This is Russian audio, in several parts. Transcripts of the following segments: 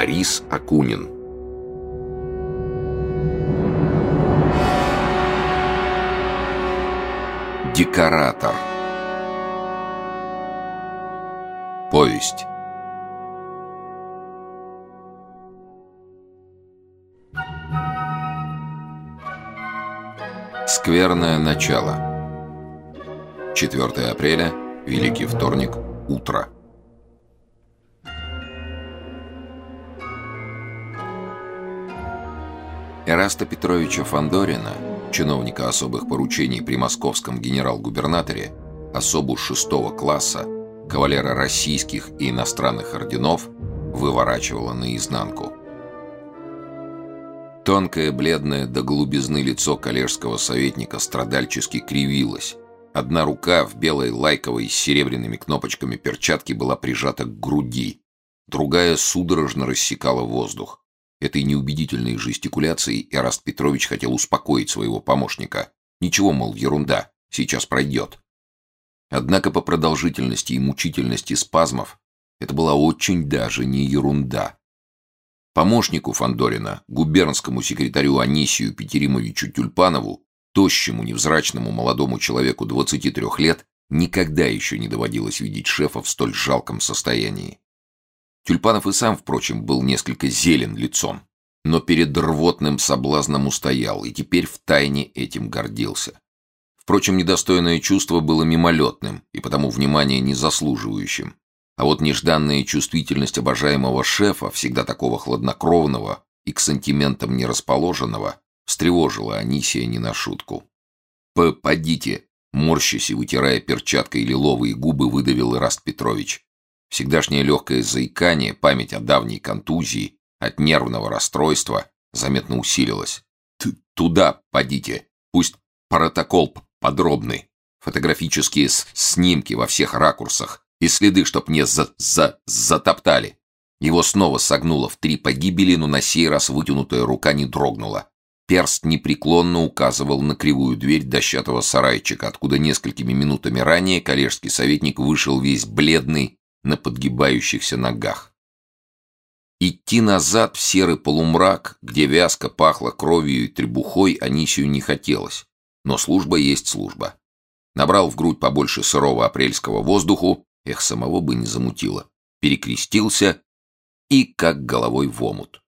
Борис Акунин. Декоратор. Повесть. Скверное начало. 4 апреля, Великий вторник, утро Эраста Петровича Фандорина, чиновника особых поручений при московском генерал-губернаторе, особу шестого класса, кавалера российских и иностранных орденов, выворачивало наизнанку. Тонкое, бледное до голубизны лицо коллежского советника страдальчески кривилось. Одна рука в белой лайковой с серебряными кнопочками перчатки была прижата к груди, другая судорожно рассекала воздух. Этой неубедительной жестикуляцией Эраст Петрович хотел успокоить своего помощника. Ничего, мол, ерунда, сейчас пройдет. Однако по продолжительности и мучительности спазмов это была очень даже не ерунда. Помощнику Фандорина, губернскому секретарю Анисию Петеримовичу Тюльпанову, тощему невзрачному молодому человеку 23 лет, никогда еще не доводилось видеть шефа в столь жалком состоянии. Тюльпанов и сам, впрочем, был несколько зелен лицом, но перед рвотным соблазном устоял и теперь втайне этим гордился. Впрочем, недостойное чувство было мимолетным и потому внимания не заслуживающим. А вот нежданная чувствительность обожаемого шефа, всегда такого хладнокровного и к сантиментам не расположенного, встревожила Анисия не на шутку. «Попадите!» Морщась и вытирая перчаткой лиловые губы, выдавил Ираст Петрович. Всегдашнее легкое заикание, память о давней контузии, от нервного расстройства заметно усилилась. «Туда подите, пусть протокол подробный, фотографические снимки во всех ракурсах и следы, чтоб не за за затоптали». Его снова согнуло в три погибели, но на сей раз вытянутая рука не дрогнула. Перст непреклонно указывал на кривую дверь дощатого сарайчика, откуда несколькими минутами ранее коллежский советник вышел весь бледный, на подгибающихся ногах. Идти назад в серый полумрак, где вязко пахло кровью и требухой, Анисию не хотелось. Но служба есть служба. Набрал в грудь побольше сырого апрельского воздуху, эх, самого бы не замутило. Перекрестился и как головой в омут.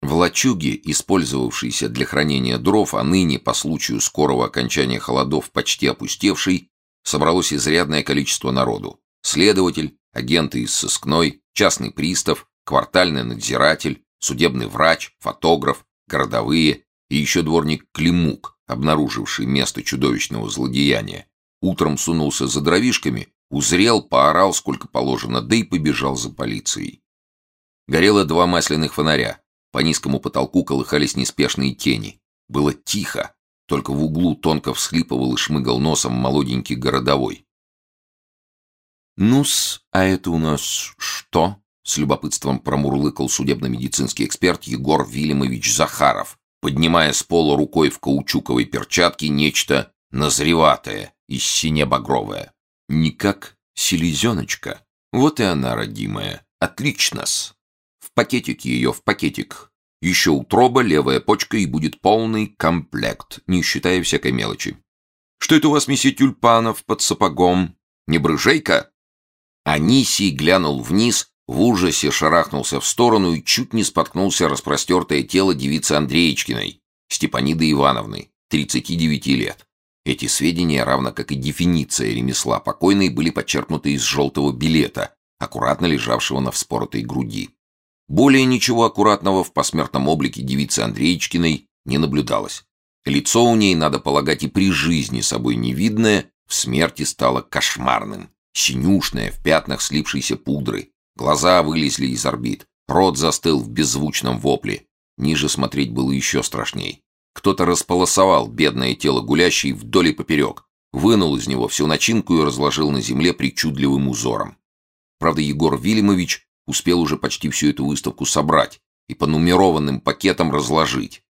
В лачуге, использовавшейся для хранения дров, а ныне, по случаю скорого окончания холодов, почти опустевшей, собралось изрядное количество народу следователь, агенты из сыскной, частный пристав, квартальный надзиратель, судебный врач, фотограф, городовые и еще дворник Климук, обнаруживший место чудовищного злодеяния. Утром сунулся за дровишками, узрел, поорал сколько положено, да и побежал за полицией. Горело два масляных фонаря. По низкому потолку колыхались неспешные тени. Было тихо, только в углу тонко всхлипывал и шмыгал носом молоденький городовой. «Ну-с, а это у нас что?» — с любопытством промурлыкал судебно-медицинский эксперт Егор Вильямович Захаров, поднимая с пола рукой в каучуковой перчатке нечто назреватое и сине-багровое. «Никак селезеночка. Вот и она, родимая. Отлично-с. В пакетик ее, в пакетик. Еще утроба, левая почка и будет полный комплект, не считая всякой мелочи. Что это у вас, месье Тюльпанов, под сапогом? Не брыжейка?» Анисий глянул вниз, в ужасе шарахнулся в сторону и чуть не споткнулся распростертое тело девицы Андреечкиной, Степаниды Ивановны, 39 лет. Эти сведения, равно как и дефиниция ремесла покойной, были подчеркнуты из желтого билета, аккуратно лежавшего на вспоротой груди. Более ничего аккуратного в посмертном облике девицы Андреечкиной не наблюдалось. Лицо у ней, надо полагать, и при жизни собой невидное, в смерти стало кошмарным синюшная, в пятнах слипшейся пудры. Глаза вылезли из орбит. Рот застыл в беззвучном вопле. Ниже смотреть было еще страшней. Кто-то располосовал бедное тело гулящей вдоль и поперек, вынул из него всю начинку и разложил на земле причудливым узором. Правда, Егор Вильямович успел уже почти всю эту выставку собрать и по нумерованным пакетам разложить.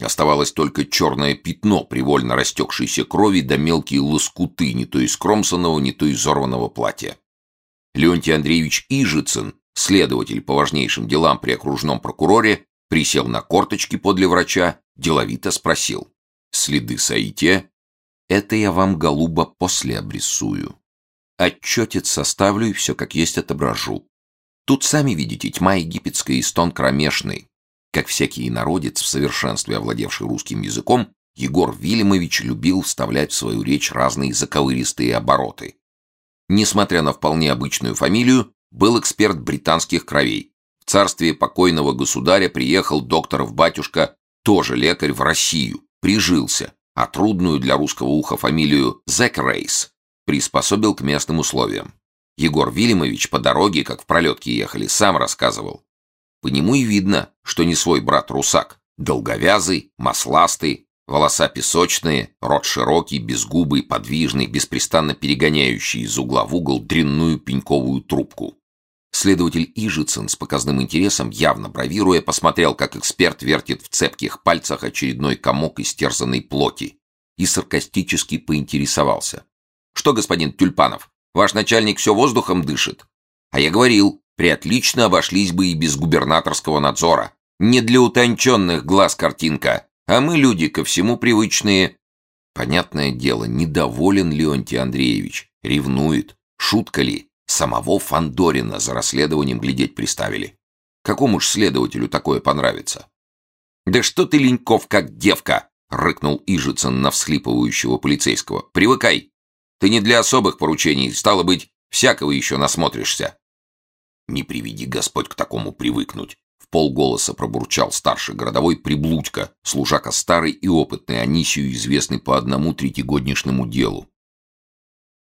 Оставалось только черное пятно привольно растекшейся крови да мелкие лоскуты не то из кромсанного, не то из взорванного платья. Леонтий Андреевич Ижицын, Следователь по важнейшим делам при окружном прокуроре присел на корточки подле врача, деловито спросил. «Следы Саите?» «Это я вам, голуба, после обрисую. Отчетец составлю и все как есть отображу. Тут, сами видите, тьма египетская и стон кромешный. Как всякий народец, в совершенстве овладевший русским языком, Егор Вильямович любил вставлять в свою речь разные заковыристые обороты. Несмотря на вполне обычную фамилию, был эксперт британских кровей. В царстве покойного государя приехал докторов-батюшка, тоже лекарь, в Россию, прижился, а трудную для русского уха фамилию Зек Рейс приспособил к местным условиям. Егор Вильямович по дороге, как в пролетке ехали, сам рассказывал. По нему и видно, что не свой брат-русак. Долговязый, масластый, волоса песочные, рот широкий, безгубый, подвижный, беспрестанно перегоняющий из угла в угол дрянную пеньковую трубку. Следователь Ижицын с показным интересом, явно бравируя, посмотрел, как эксперт вертит в цепких пальцах очередной комок истерзанной плоти и саркастически поинтересовался. «Что, господин Тюльпанов, ваш начальник все воздухом дышит?» «А я говорил, приотлично обошлись бы и без губернаторского надзора. Не для утонченных глаз картинка, а мы люди ко всему привычные». Понятное дело, недоволен Леонтий Андреевич, ревнует. Шутка ли? Самого Фандорина за расследованием глядеть приставили. Какому ж следователю такое понравится? «Да что ты, Леньков, как девка!» — рыкнул Ижицын на всхлипывающего полицейского. «Привыкай! Ты не для особых поручений, стало быть, всякого еще насмотришься». «Не приведи Господь к такому привыкнуть!» В полголоса пробурчал старший городовой приблудька, служака старый и опытный, Анисию известный по одному третьегоднишнему делу.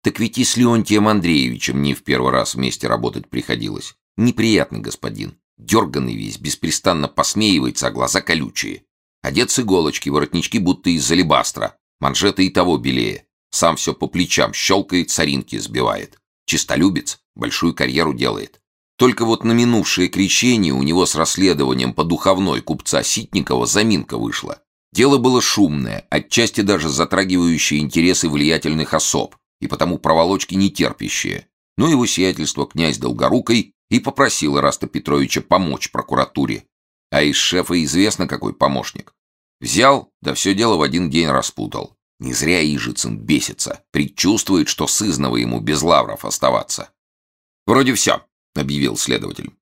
Так ведь и с Леонтием Андреевичем не в первый раз вместе работать приходилось. Неприятный господин. Дерганный весь, беспрестанно посмеивается, а глаза колючие. Одет с иголочки, воротнички будто из алебастра. Манжеты и того белее. Сам все по плечам щелкает, соринки сбивает. Чистолюбец, большую карьеру делает. Только вот на минувшее крещение у него с расследованием по духовной купца Ситникова заминка вышла. Дело было шумное, отчасти даже затрагивающее интересы влиятельных особ, и потому проволочки не терпящие. Но его сиятельство князь Долгорукой и попросил Ираста Петровича помочь прокуратуре. А из шефа известно, какой помощник. Взял, да все дело в один день распутал. Не зря Ижицын бесится, предчувствует, что сызново ему без лавров оставаться. «Вроде все», — объявил следователь.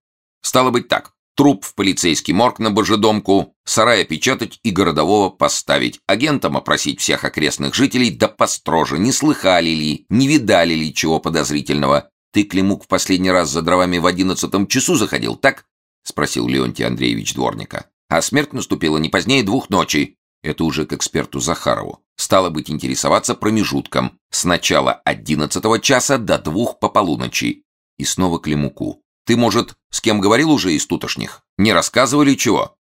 «Стало быть так. Труп в полицейский морг на божедомку, сарай опечатать и городового поставить, агентам опросить всех окрестных жителей, да построже, не слыхали ли, не видали ли чего подозрительного. Ты, Климук, в последний раз за дровами в одиннадцатом часу заходил, так? — спросил Леонтий Андреевич дворника. А смерть наступила не позднее двух ночей. Это уже к эксперту Захарову. Стало быть интересоваться промежутком с начала одиннадцатого часа до двух по полуночи. И снова Климуку. Ты, может, с кем говорил уже из тутошних? Не рассказывали чего?»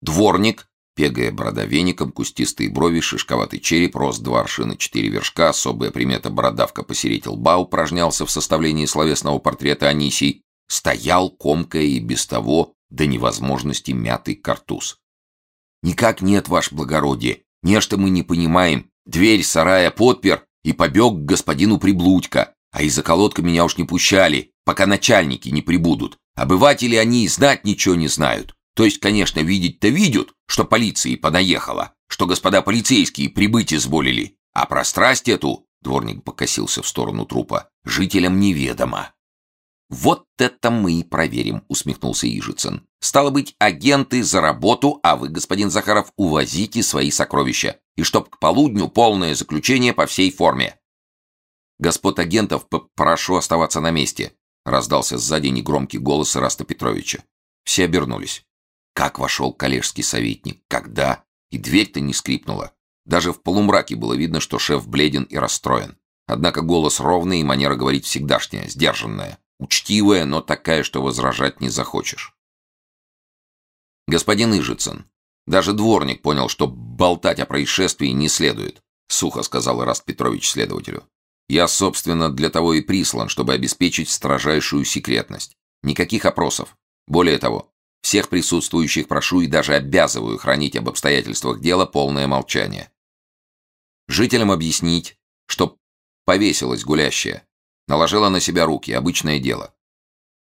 Дворник, пегая борода веником, кустистые брови, шишковатый череп, рост два аршина четыре вершка, особая примета бородавка посереть лба упражнялся в составлении словесного портрета Анисий, стоял, комкая и без того до невозможности мятый картуз. «Никак нет, ваше благородие, нечто мы не понимаем. Дверь сарая подпер и побег к господину Приблудько, а из-за колодка меня уж не пущали пока начальники не прибудут. Обыватели они и знать ничего не знают. То есть, конечно, видеть-то видят, что полиции понаехала, что господа полицейские прибыть изволили, а про страсть эту, дворник покосился в сторону трупа, жителям неведомо. «Вот это мы и проверим», — усмехнулся Ижицын. «Стало быть, агенты за работу, а вы, господин Захаров, увозите свои сокровища, и чтоб к полудню полное заключение по всей форме». «Господ агентов прошу оставаться на месте. Раздался сзади негромкий голос Ираста Петровича. Все обернулись. Как вошел коллежский советник? Когда? И дверь-то не скрипнула. Даже в полумраке было видно, что шеф бледен и расстроен. Однако голос ровный и манера говорить всегдашняя, сдержанная, учтивая, но такая, что возражать не захочешь. Господин Ижицын, даже дворник понял, что болтать о происшествии не следует, сухо сказал Ираст Петрович следователю. Я, собственно, для того и прислан, чтобы обеспечить строжайшую секретность. Никаких опросов. Более того, всех присутствующих прошу и даже обязываю хранить об обстоятельствах дела полное молчание. Жителям объяснить, что повесилась гулящая, наложила на себя руки, обычное дело.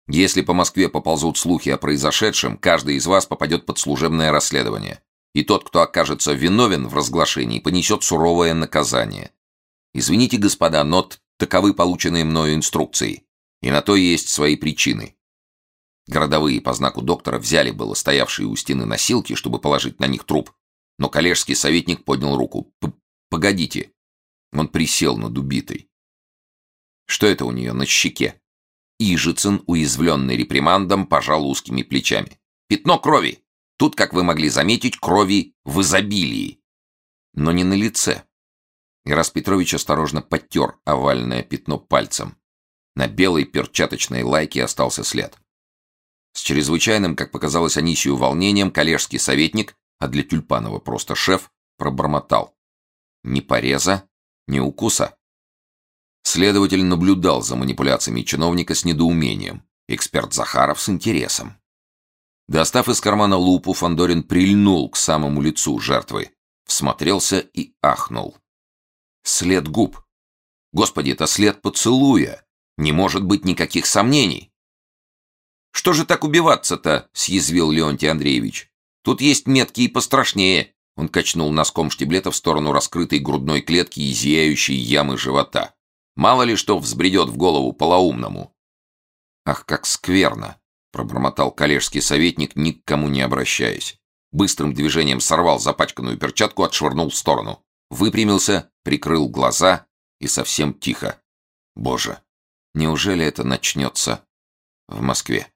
Если по Москве поползут слухи о произошедшем, каждый из вас попадет под служебное расследование. И тот, кто окажется виновен в разглашении, понесет суровое наказание. Извините, господа, но таковы полученные мною инструкции. И на то есть свои причины. Городовые по знаку доктора взяли было стоявшие у стены носилки, чтобы положить на них труп, но коллежский советник поднял руку. «Погодите». Он присел над убитой. Что это у нее на щеке? Ижицын, уязвленный репримандом, пожал узкими плечами. «Пятно крови! Тут, как вы могли заметить, крови в изобилии!» Но не на лице. Ирас Петрович осторожно подтер овальное пятно пальцем. На белой перчаточной лайке остался след. С чрезвычайным, как показалось Анисию, волнением коллежский советник, а для Тюльпанова просто шеф, пробормотал. Ни пореза, ни укуса. Следователь наблюдал за манипуляциями чиновника с недоумением, эксперт Захаров с интересом. Достав из кармана лупу, Фандорин прильнул к самому лицу жертвы, всмотрелся и ахнул. След губ. Господи, это след поцелуя. Не может быть никаких сомнений. «Что же так убиваться-то?» — съязвил Леонтий Андреевич. «Тут есть метки и пострашнее». Он качнул носком штиблета в сторону раскрытой грудной клетки и зияющей ямы живота. «Мало ли что взбредет в голову полоумному». «Ах, как скверно!» — пробормотал коллежский советник, ни к кому не обращаясь. Быстрым движением сорвал запачканную перчатку, отшвырнул в сторону. Выпрямился, прикрыл глаза и совсем тихо. «Боже, неужели это начнется в Москве?»